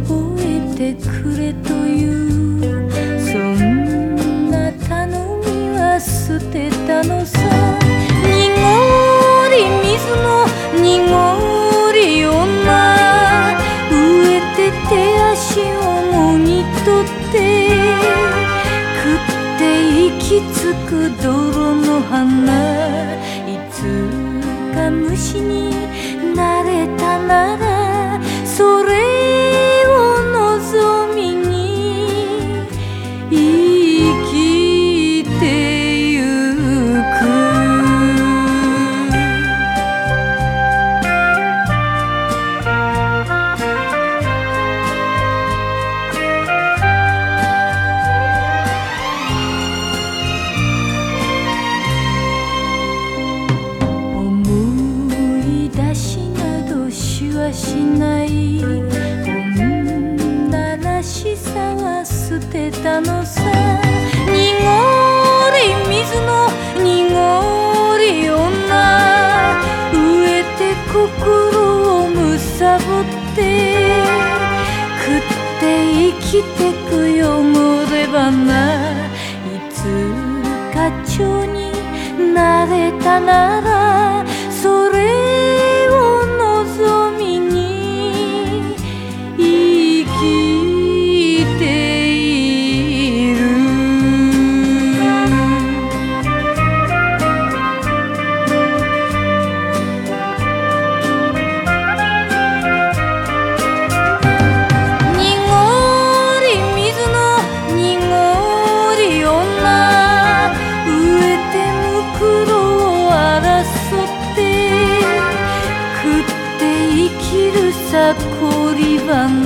覚えてくれというそんな頼みは捨てたのさ。濁り水の濁り女。植えて手足をもぎ取って食って行き着く泥の花。いつか虫になれたな。しない。女らしさは捨てたのさ。濁り水の濁り女。飢えて心をむさぼって。食って生きてく汚れ花いつか蝶になれたなら。yalan